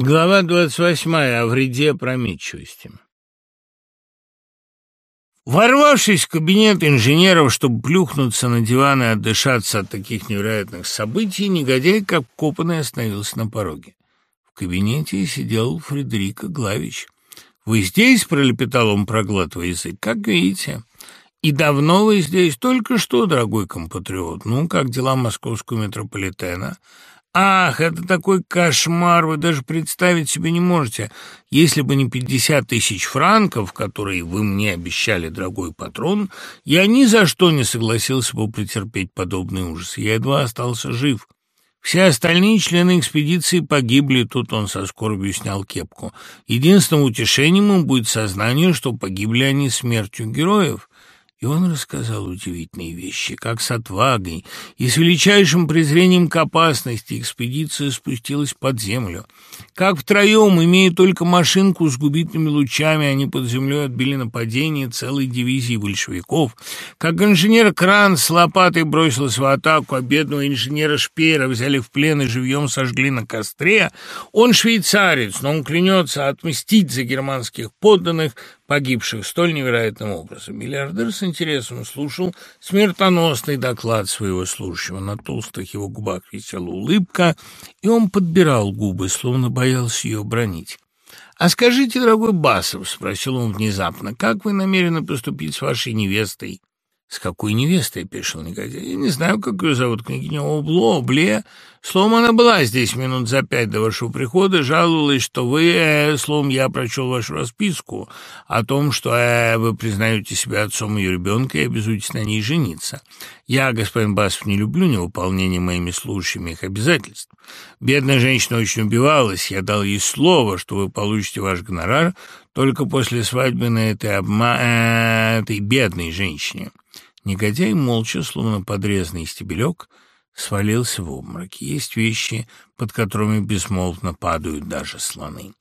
Глава 28. О вреде опрометчивости. Ворвавшись в кабинет инженеров, чтобы плюхнуться на диван и отдышаться от таких невероятных событий, негодяй, как копанный, остановился на пороге. В кабинете сидел Фредерика Главич. «Вы здесь?» — пролепетал он, проглатывая язык. «Как видите». «И давно вы здесь? Только что, дорогой компатриот. Ну, как дела московского метрополитена?» Ах, это такой кошмар, вы даже представить себе не можете. Если бы не пятьдесят тысяч франков, которые вы мне обещали, дорогой патрон, я ни за что не согласился бы претерпеть подобный ужас. Я едва остался жив. Все остальные члены экспедиции погибли, тут он со скорбью снял кепку. Единственным утешением им будет сознание, что погибли они смертью героев. И он рассказал удивительные вещи, как с отвагой и с величайшим презрением к опасности экспедиция спустилась под землю, как втроем, имея только машинку с губительными лучами, они под землей отбили нападение целой дивизии большевиков, как инженер Кран с лопатой бросился в атаку, а бедного инженера Шпеера взяли в плен и живьем сожгли на костре, он швейцарец, но он клянется отмстить за германских подданных, погибших столь невероятным образом. Миллиардер с интересом слушал смертоносный доклад своего слушающего. На толстых его губах висела улыбка, и он подбирал губы, словно боялся ее бронить. «А скажите, дорогой Басов, — спросил он внезапно, — как вы намерены поступить с вашей невестой?» «С какой невестой?» — пишет негодяй. «Я не знаю, как ее зовут, княгиня Обло, Обле. Словом, она была здесь минут за пять до вашего прихода, жаловалась, что вы, э, словом, я прочел вашу расписку о том, что э, вы признаете себя отцом ее ребенка и обязуетесь на ней жениться. Я, господин Басов, не люблю невыполнение моими служащими их обязательств. Бедная женщина очень убивалась, я дал ей слово, что вы получите ваш гонорар только после свадьбы на этой, обма... э, этой бедной женщине». Негодяй молча, словно подрезанный стебелек, свалился в обморок. Есть вещи, под которыми безмолвно падают даже слоны.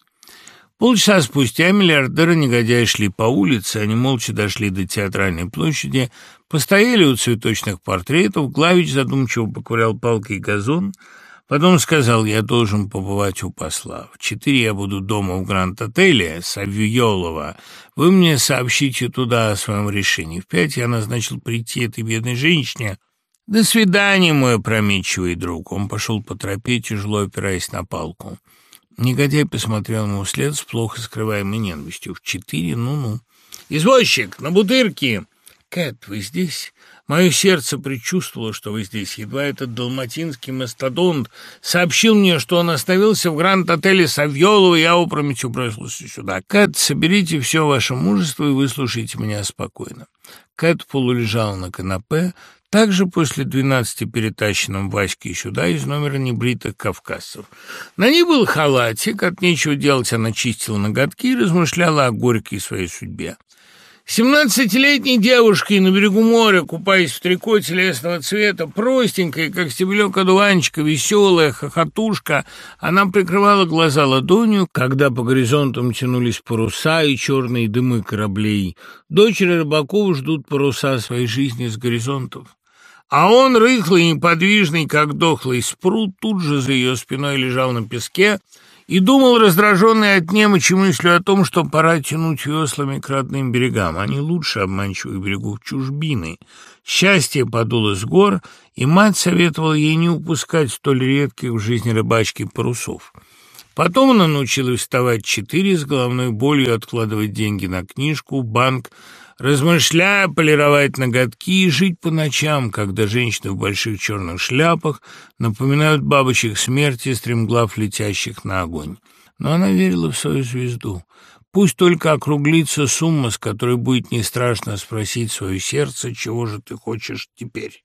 Полчаса спустя миллиардеры негодяи шли по улице, они молча дошли до театральной площади, постояли у цветочных портретов, Главич задумчиво поковырял палкой газон — Потом сказал, я должен побывать у посла. В четыре я буду дома в Гранд-отеле Савьёлова. Вы мне сообщите туда о своем решении. В пять я назначил прийти этой бедной женщине. До свидания, мой опрометчивый друг. Он пошел по тропе, тяжело опираясь на палку. Негодяй посмотрел ему вслед с плохо скрываемой ненавистью. В четыре, ну-ну. «Извозчик, на бутырке!» «Кэт, вы здесь?» Мое сердце предчувствовало, что вы здесь. Едва этот далматинский мастодонт сообщил мне, что он остановился в гранд-отеле Савьолова, я опрометью бросился сюда. Кэт, соберите все ваше мужество и выслушайте меня спокойно. Кэт полулежала на канапе, также после двенадцати перетащенным Васькой сюда из номера небритых кавказцев. На ней был халатик, от нечего делать она чистила ноготки и размышляла о горькой своей судьбе. Семнадцатилетней девушкой на берегу моря, купаясь в трико телесного цвета, простенькая, как стебелек одуванчика, веселая, хохотушка, она прикрывала глаза ладонью, когда по горизонтам тянулись паруса и черные дымы кораблей. Дочери рыбаков ждут паруса своей жизни с горизонтов. А он, рыхлый, неподвижный, как дохлый спрут, тут же за ее спиной лежал на песке, и думал, раздраженный от немочи мыслью о том, что пора тянуть веслами к родным берегам. Они лучше обманчивых берегов чужбины. Счастье подуло с гор, и мать советовала ей не упускать столь редких в жизни рыбачки парусов. Потом она научилась вставать четыре с головной болью, откладывать деньги на книжку, банк, размышляя, полировать ноготки и жить по ночам, когда женщины в больших черных шляпах напоминают бабочек смерти, стремглав летящих на огонь. Но она верила в свою звезду. Пусть только округлится сумма, с которой будет не страшно спросить свое сердце, чего же ты хочешь теперь.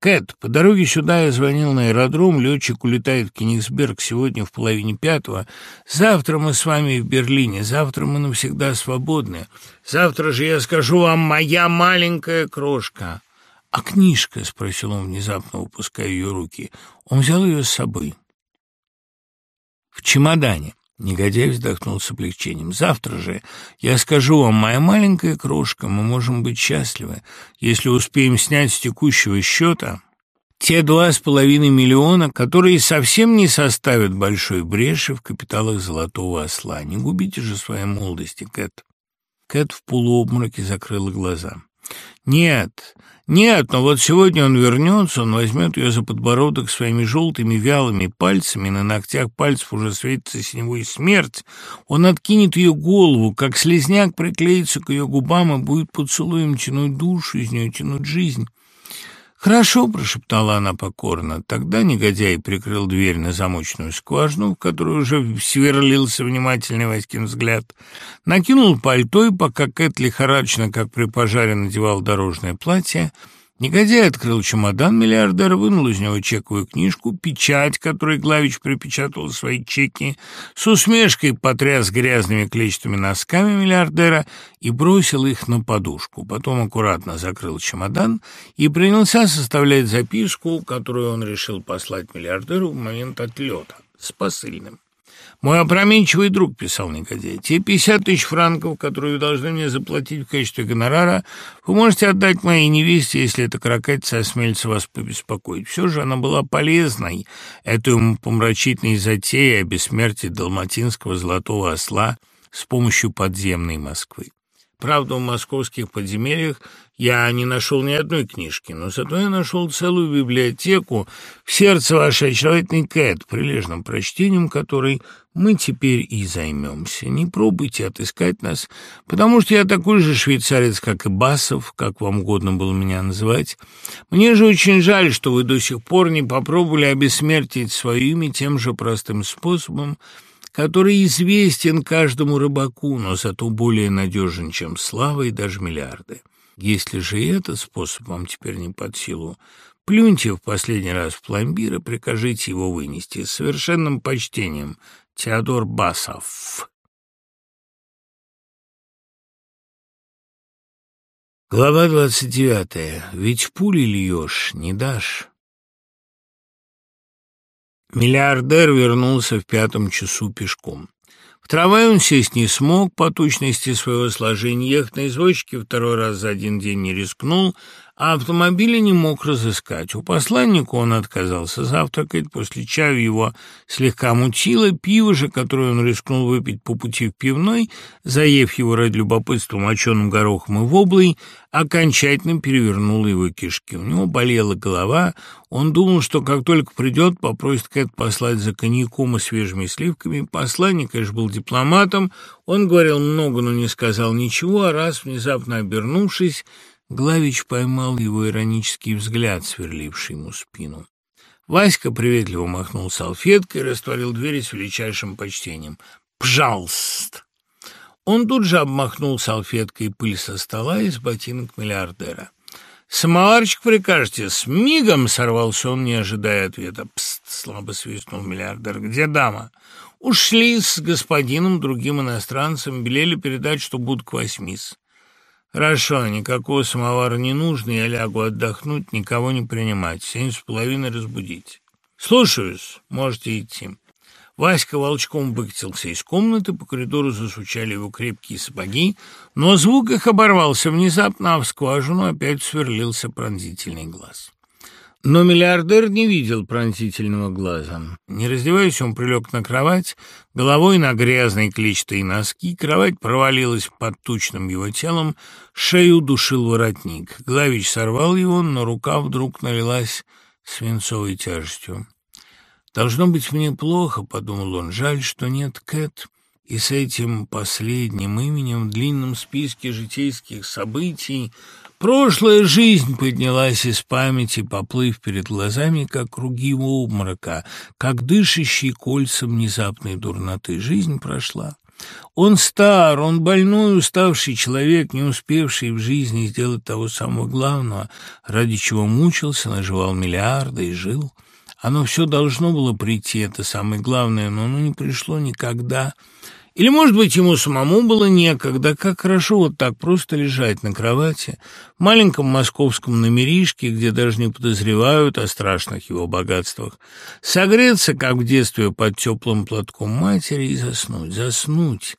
«Кэт, по дороге сюда я звонил на аэродром, летчик улетает в Кенигсберг сегодня в половине пятого. Завтра мы с вами в Берлине, завтра мы навсегда свободны. Завтра же я скажу вам, моя маленькая крошка». «А книжка?» — спросил он внезапно, упуская ее руки. Он взял ее с собой. «В чемодане». Негодяй вздохнул с облегчением. «Завтра же я скажу вам, моя маленькая крошка, мы можем быть счастливы, если успеем снять с текущего счета те два с половиной миллиона, которые совсем не составят большой бреши в капиталах Золотого Осла. Не губите же своей молодости, Кэт. Кэт в полуобмороке закрыла глаза. «Нет, нет, но вот сегодня он вернется, он возьмет ее за подбородок своими желтыми вялыми пальцами, на ногтях пальцев уже светится синевой смерть, он откинет ее голову, как слезняк приклеится к ее губам и будет поцелуем тянуть душу, из нее тянуть жизнь». «Хорошо», — прошептала она покорно. Тогда негодяй прикрыл дверь на замочную скважину, в которую уже сверлился внимательный Васькин взгляд, накинул пальто и, пока Кэт лихорадочно, как при пожаре, надевал дорожное платье, — Негодяй открыл чемодан миллиардера, вынул из него чековую книжку, печать, которой Главич припечатал свои чеки, с усмешкой потряс грязными клетчатыми носками миллиардера и бросил их на подушку. Потом аккуратно закрыл чемодан и принялся составлять записку, которую он решил послать миллиардеру в момент отлета с посыльным. «Мой опроменчивый друг», — писал негодяй, — «те пятьдесят тысяч франков, которые вы должны мне заплатить в качестве гонорара, вы можете отдать моей невесте, если эта каракатица осмелится вас побеспокоить. Все же она была полезной, эту помрачительной затеей о бессмертии далматинского золотого осла с помощью подземной Москвы. Правда, в московских подземельях я не нашел ни одной книжки, но зато я нашел целую библиотеку в сердце вашей очаровательной Кэт, прилежным прочтением которой мы теперь и займемся. Не пробуйте отыскать нас, потому что я такой же швейцарец, как и Басов, как вам угодно было меня называть. Мне же очень жаль, что вы до сих пор не попробовали обессмертить свое имя тем же простым способом, который известен каждому рыбаку, но зато более надежен, чем слава и даже миллиарды. Если же этот способ вам теперь не под силу, плюньте в последний раз в пломбир и прикажите его вынести с совершенным почтением. Теодор Басов. Глава двадцать девятая. Ведь пули льешь, не дашь. Миллиардер вернулся в пятом часу пешком. В трамвай он сесть не смог по точности своего сложения, ехать на извозчике второй раз за один день не рискнул, а автомобиля не мог разыскать. У посланника он отказался завтракать, после чая его слегка мутило, пиво же, которое он рискнул выпить по пути в пивной, заев его ради любопытства моченым горохом и воблой, окончательно перевернуло его кишки. У него болела голова, он думал, что как только придет, попросит Кэт послать за коньяком и свежими сливками. Посланник, конечно, был дипломатом, он говорил много, но не сказал ничего, а раз, внезапно обернувшись, Главич поймал его иронический взгляд, сверливший ему спину. Васька приветливо махнул салфеткой и растворил двери с величайшим почтением. «Пжалст!» Он тут же обмахнул салфеткой пыль со стола из ботинок миллиардера. «Самоварчик прикажете?» «С мигом!» — сорвался он, не ожидая ответа. «Пст!» — слабо свистнул миллиардер. «Где дама?» «Ушли с господином, другим иностранцем, велели передать, что будут к восьмис». «Хорошо, никакого самовара не нужно, я лягу отдохнуть, никого не принимать, семь с половиной разбудить». «Слушаюсь, можете идти». Васька волчком выкатился из комнаты, по коридору засучали его крепкие сапоги, но звук их оборвался внезапно, а в скважину опять сверлился пронзительный глаз. Но миллиардер не видел пронзительного глаза. Не раздеваясь, он прилег на кровать, головой на грязные клетчатые носки, кровать провалилась под тучным его телом, шею душил воротник. Главич сорвал его, но рука вдруг налилась свинцовой тяжестью. «Должно быть мне плохо», — подумал он, — «жаль, что нет Кэт». И с этим последним именем в длинном списке житейских событий Прошлая жизнь поднялась из памяти, поплыв перед глазами, как круги обморока, как дышащие кольца внезапной дурноты. Жизнь прошла. Он стар, он больной, уставший человек, не успевший в жизни сделать того самого главного, ради чего мучился, наживал миллиарды и жил. Оно все должно было прийти, это самое главное, но оно не пришло никогда. Или, может быть, ему самому было некогда, как хорошо вот так просто лежать на кровати в маленьком московском номеришке, где даже не подозревают о страшных его богатствах, согреться, как в детстве, под теплым платком матери и заснуть, заснуть.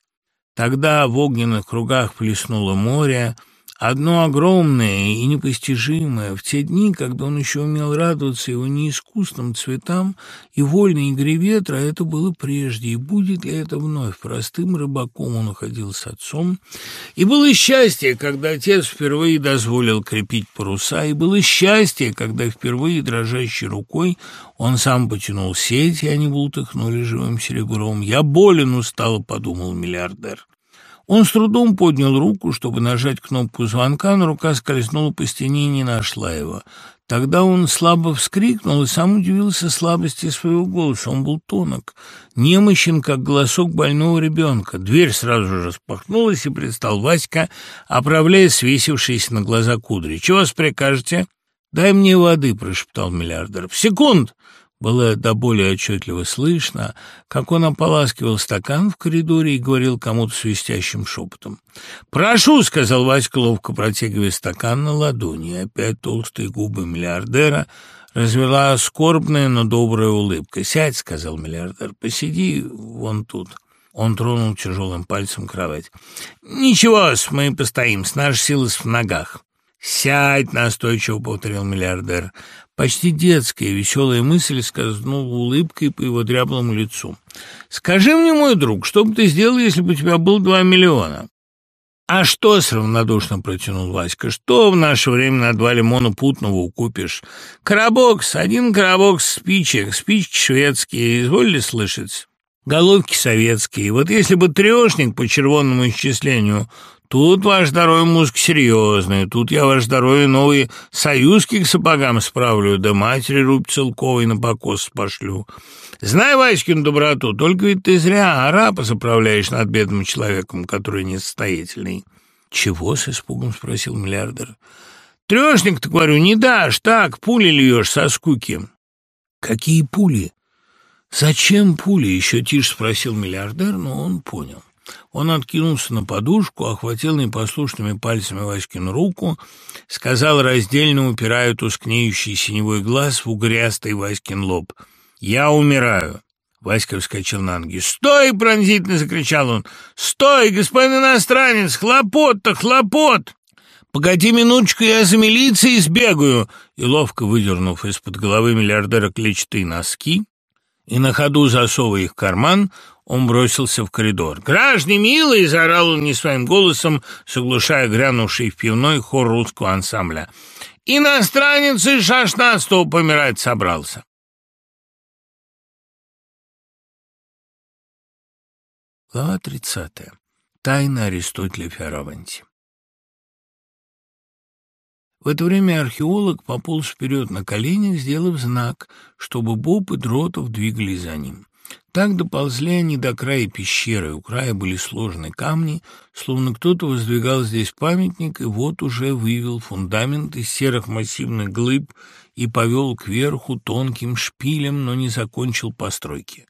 Тогда в огненных кругах плеснуло море, Одно огромное и непостижимое в те дни, когда он еще умел радоваться его неискусным цветам и вольной игре ветра, это было прежде, и будет ли это вновь. Простым рыбаком он уходил с отцом, и было счастье, когда отец впервые дозволил крепить паруса, и было счастье, когда впервые дрожащей рукой он сам потянул сеть, и они бултыхнули живым серебром. «Я болен устало», — подумал миллиардер. Он с трудом поднял руку, чтобы нажать кнопку звонка, но рука скользнула по стене и не нашла его. Тогда он слабо вскрикнул и сам удивился слабости своего голоса. Он был тонок, немощен, как голосок больного ребенка. Дверь сразу же распахнулась, и предстал Васька, оправляя свесившиеся на глаза кудри. «Чего вас прикажете?» «Дай мне воды», — прошептал миллиардер. «В секунд!» Было до более отчетливо слышно, как он ополаскивал стакан в коридоре и говорил кому-то свистящим шепотом. «Прошу», — сказал Васька, ловко протягивая стакан на ладони. Опять толстые губы миллиардера развела скорбная, но добрая улыбка. «Сядь», — сказал миллиардер, — «посиди вон тут». Он тронул тяжелым пальцем кровать. «Ничего, мы постоим, с нашей силы в ногах». «Сядь!» — настойчиво повторил миллиардер. Почти детская веселая мысль скользнула улыбкой по его дряблому лицу. «Скажи мне, мой друг, что бы ты сделал, если бы у тебя было два миллиона?» «А что?» — равнодушно протянул Васька. «Что в наше время на два лимона путного укупишь? Коробокс, один коробок спичек, спички шведские, изволили слышать?» Головки советские. Вот если бы трешник по червонному исчислению Тут ваш здоровье музыка серьезная, тут я ваш здоровье новые союзки к сапогам справлю, да матери рубь целковой на покос пошлю. Знай, Васькин, доброту, только ведь ты зря арапа заправляешь над бедным человеком, который несостоятельный. «Чего?» — с испугом спросил миллиардер. «Трешник-то, говорю, не дашь, так, пули льешь со скуки». «Какие пули?» «Зачем пули?» — еще тише спросил миллиардер, но он понял. Он откинулся на подушку, охватил непослушными пальцами Васькину руку, сказал, раздельно упирая тускнеющий синевой глаз в угрястый Васькин лоб. «Я умираю». Васька вскочил на ноги. «Стой!» — пронзительно закричал он. «Стой, господин иностранец! Хлопот-то, хлопот!» «Погоди минуточку, я за милицией сбегаю!» И, ловко выдернув из-под головы миллиардера клетчатые носки и на ходу засовывая их в карман, он бросился в коридор. «Граждане милые!» — заорал он не своим голосом, соглушая грянувший в пивной хор русского ансамбля. «Иностранец из шестнадцатого помирать собрался!» Глава тридцатая. Тайна Аристотеля Фиараванти. В это время археолог пополз вперед на коленях, сделав знак, чтобы Боб и Дротов двигались за ним. Так доползли они до края пещеры. У края были сложные камни, словно кто-то воздвигал здесь памятник, и вот уже вывел фундамент из серых массивных глыб и повел кверху тонким шпилем, но не закончил постройки.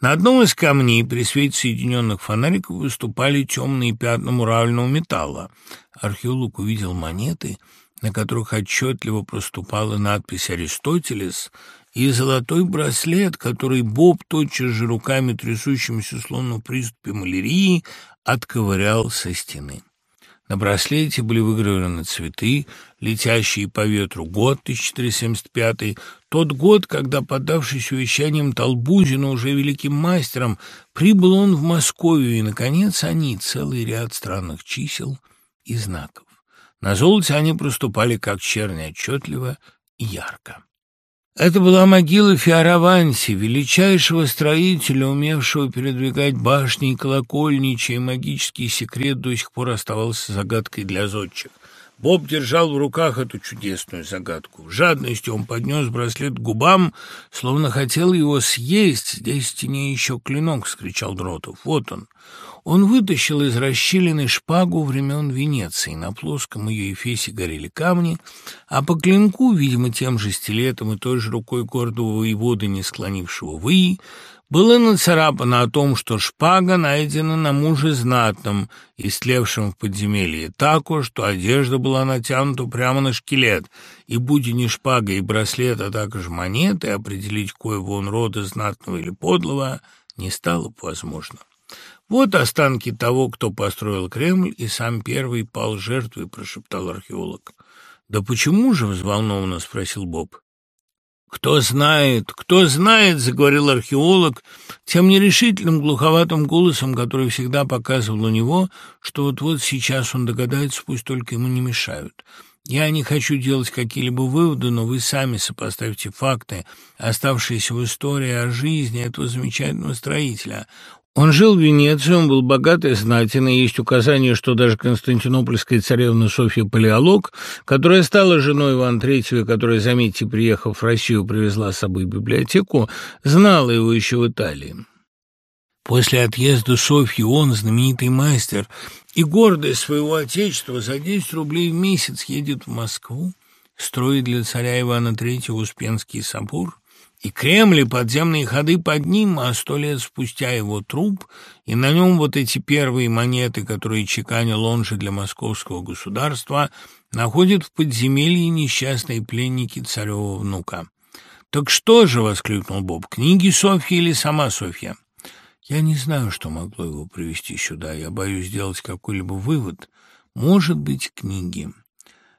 На одном из камней при свете соединенных фонариков выступали темные пятна муравленного металла. Археолог увидел монеты, на которых отчетливо проступала надпись «Аристотелес», и золотой браслет, который Боб тотчас же руками, трясущимися словно в приступе малярии, отковырял со стены. На браслете были выгравированы цветы, летящие по ветру, год 1475 тот год, когда, поддавшись увещаниям Толбузина, уже великим мастером, прибыл он в Московию, и, наконец, они, целый ряд странных чисел и знаков. На золоте они проступали, как черни, отчетливо и ярко. Это была могила Фиараванси, величайшего строителя, умевшего передвигать башни и колокольни, чей магический секрет до сих пор оставался загадкой для зодчих. Боб держал в руках эту чудесную загадку. В жадности он поднес браслет к губам, словно хотел его съесть. «Здесь в тени еще клинок!» — скричал Дротов. «Вот он!» Он вытащил из расщелины шпагу времен Венеции. На плоском ее эфесе горели камни, а по клинку, видимо, тем же стилетом и той же рукой гордого воевода, не склонившего вы, было нацарапано о том, что шпага найдена на муже знатном, истлевшем в подземелье, так уж, что одежда была натянута прямо на шкелет, и, будь не шпага и браслет, а также монеты, определить, кое он рода знатного или подлого, не стало бы возможно. «Вот останки того, кто построил Кремль, и сам первый пал жертвой», — прошептал археолог. «Да почему же?» — взволнованно спросил Боб. «Кто знает, кто знает», — заговорил археолог тем нерешительным глуховатым голосом, который всегда показывал у него, что вот-вот сейчас он догадается, пусть только ему не мешают. Я не хочу делать какие-либо выводы, но вы сами сопоставьте факты, оставшиеся в истории о жизни этого замечательного строителя. Он жил в Венеции, он был богат и знатен, и есть указание, что даже константинопольская царевна Софья Палеолог, которая стала женой Ивана III, которая, заметьте, приехав в Россию, привезла с собой библиотеку, знала его еще в Италии. После отъезда Софьи он, знаменитый мастер и гордость своего отечества, за 10 рублей в месяц едет в Москву, строит для царя Ивана III Успенский собор – и Кремль, подземные ходы под ним, а сто лет спустя его труп, и на нем вот эти первые монеты, которые чеканил он же для московского государства, находят в подземелье несчастные пленники царева внука. «Так что же?» — воскликнул Боб. «Книги Софьи или сама Софья?» «Я не знаю, что могло его привести сюда. Я боюсь сделать какой-либо вывод. Может быть, книги».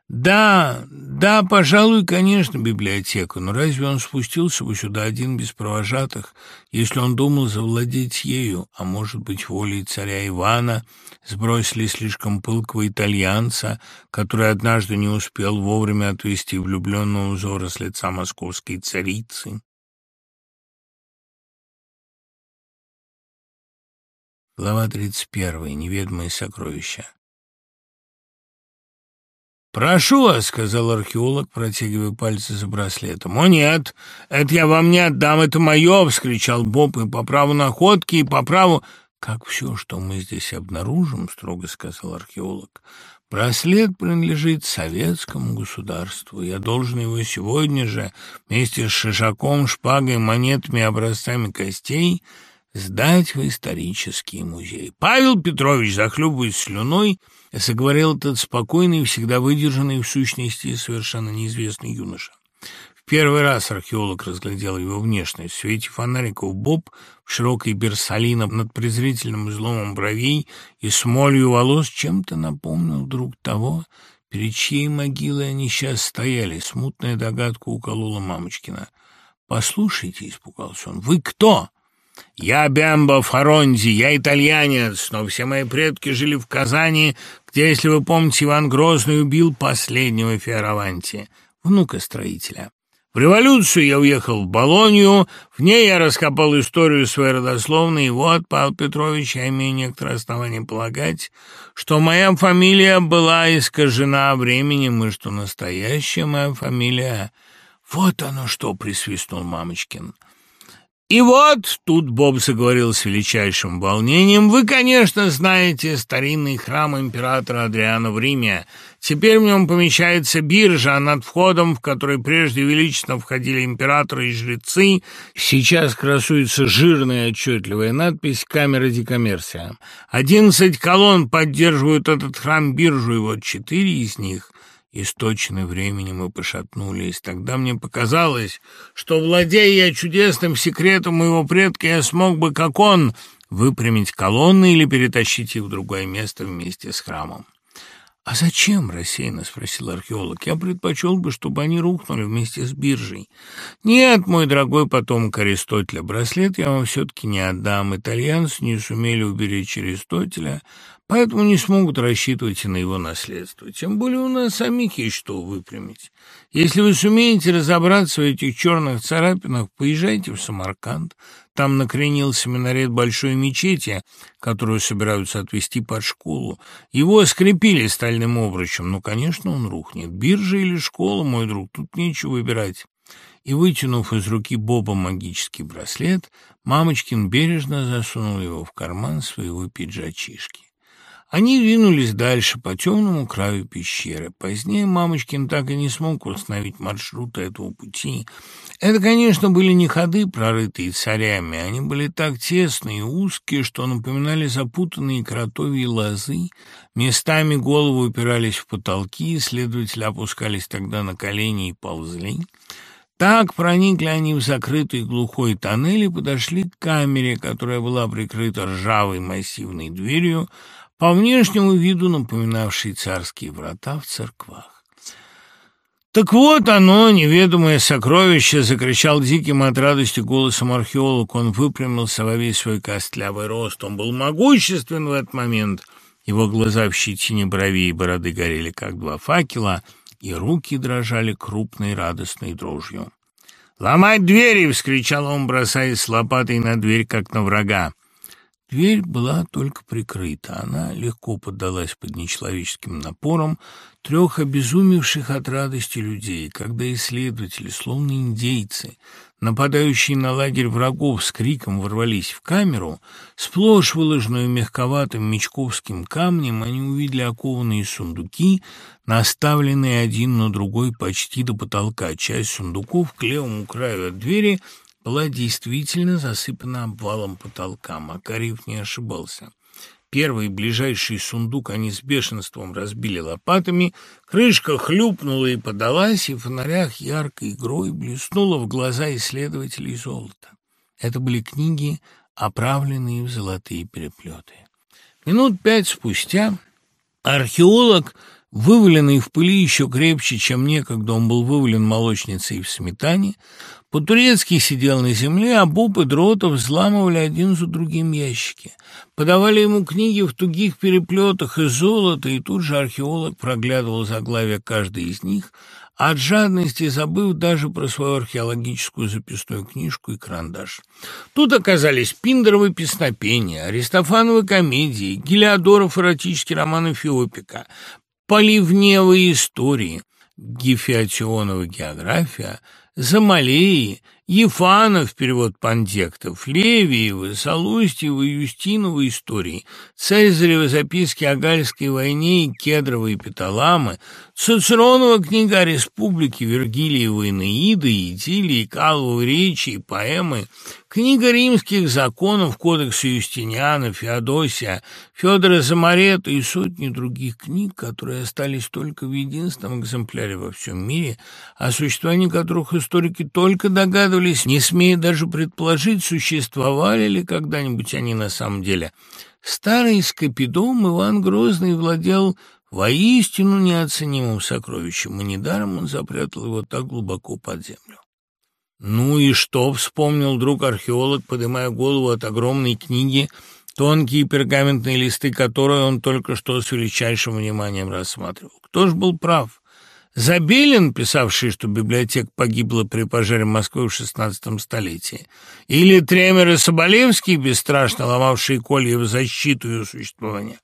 Да, да, пожалуй, конечно, библиотека, но разве он спустился бы сюда один без провожатых, если он думал завладеть ею, а может быть, волей царя Ивана сбросили слишком пылкого итальянца, который однажды не успел вовремя отвести влюбленного узора с лица московской царицы? Глава тридцать первая. Неведомые сокровища. «Прошу вас», — сказал археолог, протягивая пальцы за браслетом. «О, нет, это я вам не отдам, это мое!» — вскричал Боб. «И по праву находки, и по праву...» «Как все, что мы здесь обнаружим», — строго сказал археолог, — «браслет принадлежит советскому государству. Я должен его сегодня же вместе с шишаком, шпагой, монетами и образцами костей сдать в исторический музей. Павел Петрович, захлебываясь слюной, заговорил этот спокойный, всегда выдержанный, в сущности, совершенно неизвестный юноша. В первый раз археолог разглядел его внешность. В свете фонариков Боб в широкой берсалино над презрительным изломом бровей и смолью волос чем-то напомнил друг того, перед чьей могилой они сейчас стояли. Смутная догадка уколола мамочкина. «Послушайте», — испугался он, — «вы кто?» Я Бембо Фаронди, я итальянец, но все мои предки жили в Казани, где, если вы помните, Иван Грозный убил последнего Фиараванти, внука строителя. В революцию я уехал в Болонью, в ней я раскопал историю своей родословной, и вот, Павел Петрович, я имею некоторые основания полагать, что моя фамилия была искажена временем, и что настоящая моя фамилия... Вот оно что, присвистнул Мамочкин. И вот, тут Боб заговорил с величайшим волнением, вы, конечно, знаете старинный храм императора Адриана в Риме. Теперь в нем помещается биржа, а над входом, в который прежде величественно входили императоры и жрецы, сейчас красуется жирная отчетливая надпись «Камера декоммерсия». Одиннадцать колонн поддерживают этот храм-биржу, и вот четыре из них Источены временем и пошатнулись. Тогда мне показалось, что, владея я чудесным секретом моего предка, я смог бы, как он, выпрямить колонны или перетащить их в другое место вместе с храмом. «А зачем?» — рассеянно спросил археолог. «Я предпочел бы, чтобы они рухнули вместе с биржей». «Нет, мой дорогой потомок Аристотеля, браслет я вам все-таки не отдам. Итальянцы не сумели уберечь Аристотеля, поэтому не смогут рассчитывать и на его наследство. Тем более у нас самих есть что выпрямить. Если вы сумеете разобраться в этих черных царапинах, поезжайте в Самарканд. Там накренился минарет большой мечети, которую собираются отвести под школу. Его скрепили стальным обручем. Ну, конечно, он рухнет. Биржа или школа, мой друг, тут нечего выбирать. И, вытянув из руки Боба магический браслет, Мамочкин бережно засунул его в карман своего пиджачишки. Они двинулись дальше по темному краю пещеры. Позднее Мамочкин так и не смог установить маршрута этого пути. Это, конечно, были не ходы, прорытые царями. Они были так тесные и узкие, что напоминали запутанные кротовьи лозы. Местами головы упирались в потолки, следователи опускались тогда на колени и ползли. Так проникли они в закрытый глухой тоннель и подошли к камере, которая была прикрыта ржавой массивной дверью, по внешнему виду напоминавшей царские врата в церквах. «Так вот оно, неведомое сокровище!» — закричал диким от радости голосом археолог. Он выпрямился во весь свой костлявый рост. Он был могуществен в этот момент. Его глаза в щетине бровей и бороды горели, как два факела, и руки дрожали крупной радостной дрожью. «Ломать двери!» — вскричал он, бросаясь с лопатой на дверь, как на врага. Дверь была только прикрыта. Она легко поддалась под нечеловеческим напором трех обезумевших от радости людей, когда исследователи, словно индейцы, нападающие на лагерь врагов с криком ворвались в камеру, сплошь выложенную мягковатым мечковским камнем, они увидели окованные сундуки, наставленные один на другой почти до потолка. Часть сундуков к левому краю от двери – была действительно засыпана обвалом потолка. Макарьев не ошибался. Первый ближайший сундук они с бешенством разбили лопатами, крышка хлюпнула и подалась, и в фонарях яркой игрой блеснуло в глаза исследователей золото. Это были книги, оправленные в золотые переплеты. Минут пять спустя археолог, вываленный в пыли еще крепче, чем некогда он был вывален молочницей в сметане, по-турецки сидел на земле, а Боб и Дротов взламывали один за другим ящики. Подавали ему книги в тугих переплетах из золота, и тут же археолог проглядывал заглавие каждой из них, от жадности забыв даже про свою археологическую записную книжку и карандаш. Тут оказались Пиндеровы песнопения, Аристофановы комедии, Гелиодоров эротический роман Эфиопика, Поливневые истории, Гефиотионова география — Замалеи, Ефанов, перевод Пандектов, Левиевы, Солустьевы, Юстиновы истории, Цезаревы записки о Гальской войне и Кедровы и Петаламы, Цицеронова книга о республике, Вергилиева Инаиды, Идилии, Каловы речи и поэмы, Книга римских законов, кодекс Юстиниана, Феодосия, Федора Замарета и сотни других книг, которые остались только в единственном экземпляре во всем мире, о существовании которых историки только догадывались, не смея даже предположить, существовали ли когда-нибудь они на самом деле. Старый скопидом Иван Грозный владел воистину неоценимым сокровищем, и недаром он запрятал его так глубоко под землю. «Ну и что?» — вспомнил друг археолог, поднимая голову от огромной книги, тонкие пергаментные листы которой он только что с величайшим вниманием рассматривал. Кто ж был прав? Забелин, писавший, что библиотека погибла при пожаре Москвы в XVI столетии, или Тремер и Соболевский, бесстрашно ломавшие колья в защиту ее существования?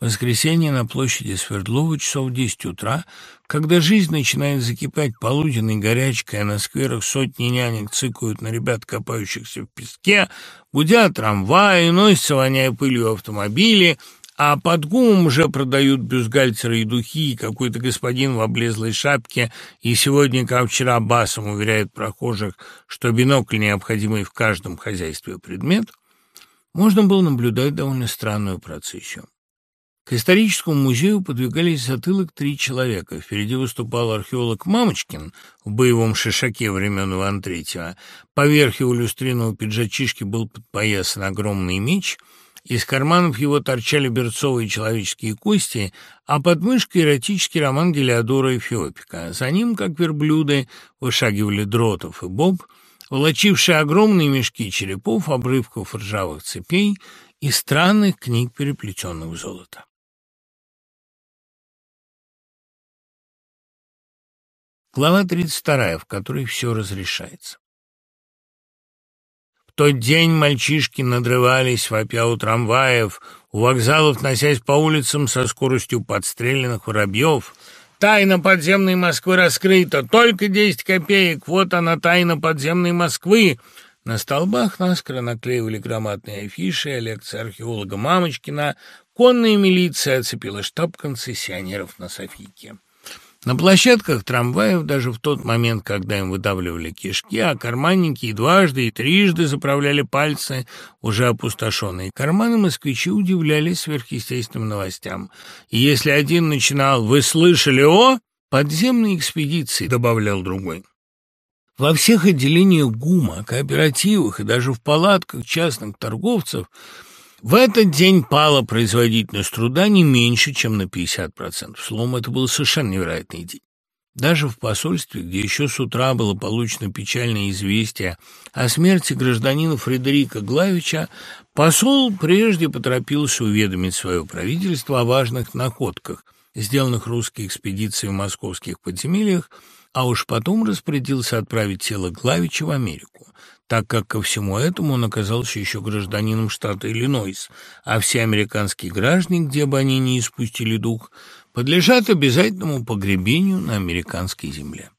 В воскресенье на площади Свердлова часов в десять утра, когда жизнь начинает закипать полуденной горячкой, а на скверах сотни нянек цикают на ребят, копающихся в песке, гудят трамваи, носятся, воняя пылью автомобили, а под гумом уже продают бюстгальтеры и духи, и какой-то господин в облезлой шапке, и сегодня, как вчера, басом уверяет прохожих, что бинокль необходимый в каждом хозяйстве предмет, можно было наблюдать довольно странную процессию. К историческому музею подвигались затылок три человека. Впереди выступал археолог Мамочкин в боевом шишаке времен Ивана Третьего. Поверх его люстринного пиджачишки был подпоясан огромный меч. Из карманов его торчали берцовые человеческие кости, а под мышкой эротический роман Гелиодора и Феопика. За ним, как верблюды, вышагивали Дротов и Боб, волочившие огромные мешки черепов, обрывков ржавых цепей и странных книг, переплетенных в золото. Глава 32, в которой все разрешается. Тот день мальчишки надрывались, вопя у трамваев, у вокзалов, носясь по улицам со скоростью подстреленных воробьев. Тайна подземной Москвы раскрыта, только десять копеек, вот она, тайна подземной Москвы. На столбах наскоро наклеивали громадные афиши о лекции археолога Мамочкина, конная милиция оцепила штаб концессионеров на Софийке. На площадках трамваев, даже в тот момент, когда им выдавливали кишки, а карманники и дважды, и трижды заправляли пальцы, уже опустошенные карманы, москвичи удивлялись сверхъестественным новостям. И если один начинал «Вы слышали о?» «Подземной экспедиции», — добавлял другой. Во всех отделениях ГУМа, кооперативах и даже в палатках частных торговцев в этот день пала производительность труда не меньше, чем на 50%. Словом, это был совершенно невероятный день. Даже в посольстве, где еще с утра было получено печальное известие о смерти гражданина Фредерика Главича, посол прежде поторопился уведомить свое правительство о важных находках, сделанных русской экспедицией в московских подземельях, а уж потом распорядился отправить тело Главича в Америку, так как ко всему этому он оказался еще гражданином штата Иллинойс, а все американские граждане, где бы они ни испустили дух, подлежат обязательному погребению на американской земле.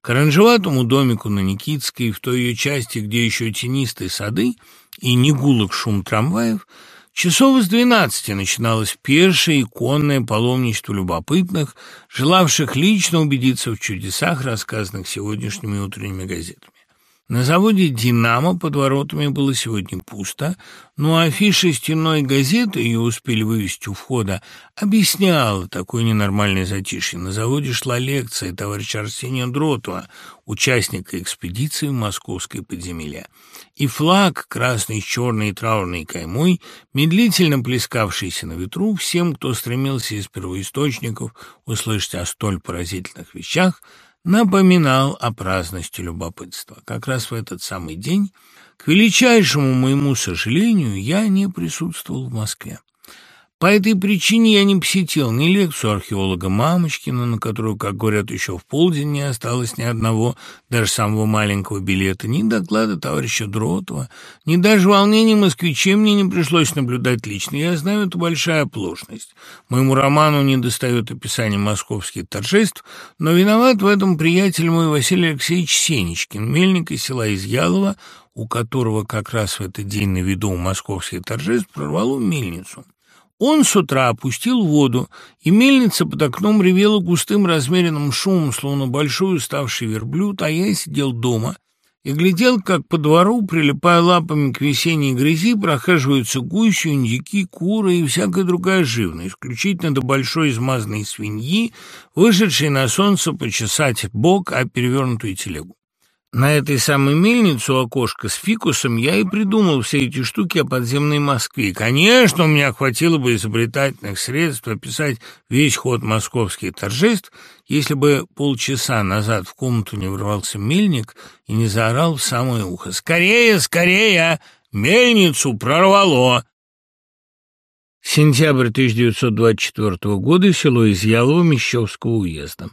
К оранжеватому домику на Никитской, в той ее части, где еще тенистые сады и не гулок шум трамваев, Часов с двенадцати начиналось пешее иконное паломничество любопытных, желавших лично убедиться в чудесах, рассказанных сегодняшними утренними газетами. На заводе «Динамо» под воротами было сегодня пусто, но афиша стенной газеты, ее успели вывести у входа, объясняла такое ненормальное затишье. На заводе шла лекция товарища Арсения Дротова, участника экспедиции в московской подземелье. И флаг, красный с черной и траурной каймой, медлительно плескавшийся на ветру, всем, кто стремился из первоисточников услышать о столь поразительных вещах – напоминал о праздности любопытства. Как раз в этот самый день, к величайшему моему сожалению, я не присутствовал в Москве. По этой причине я не посетил ни лекцию археолога Мамочкина, на которую, как говорят, еще в полдень не осталось ни одного, даже самого маленького билета, ни доклада товарища Дротова, ни даже волнений москвичей мне не пришлось наблюдать лично. Я знаю, это большая оплошность. Моему роману не достает описания московских торжеств, но виноват в этом приятель мой Василий Алексеевич Сенечкин, мельник из села Изъялова, у которого как раз в этот день на виду московских торжеств прорвало мельницу. Он с утра опустил воду, и мельница под окном ревела густым размеренным шумом, словно большой уставший верблюд, а я сидел дома и глядел, как по двору, прилипая лапами к весенней грязи, прохаживаются гуси, индюки, куры и всякая другая живность, исключительно до большой измазанной свиньи, вышедшей на солнце почесать бок о перевернутую телегу. На этой самой мельнице у окошка с фикусом я и придумал все эти штуки о подземной Москве. Конечно, у меня хватило бы изобретательных средств описать весь ход московских торжеств, если бы полчаса назад в комнату не ворвался мельник и не заорал в самое ухо. «Скорее, скорее! Мельницу прорвало!» Сентябрь 1924 года, село Изъялово Мещовского уезда.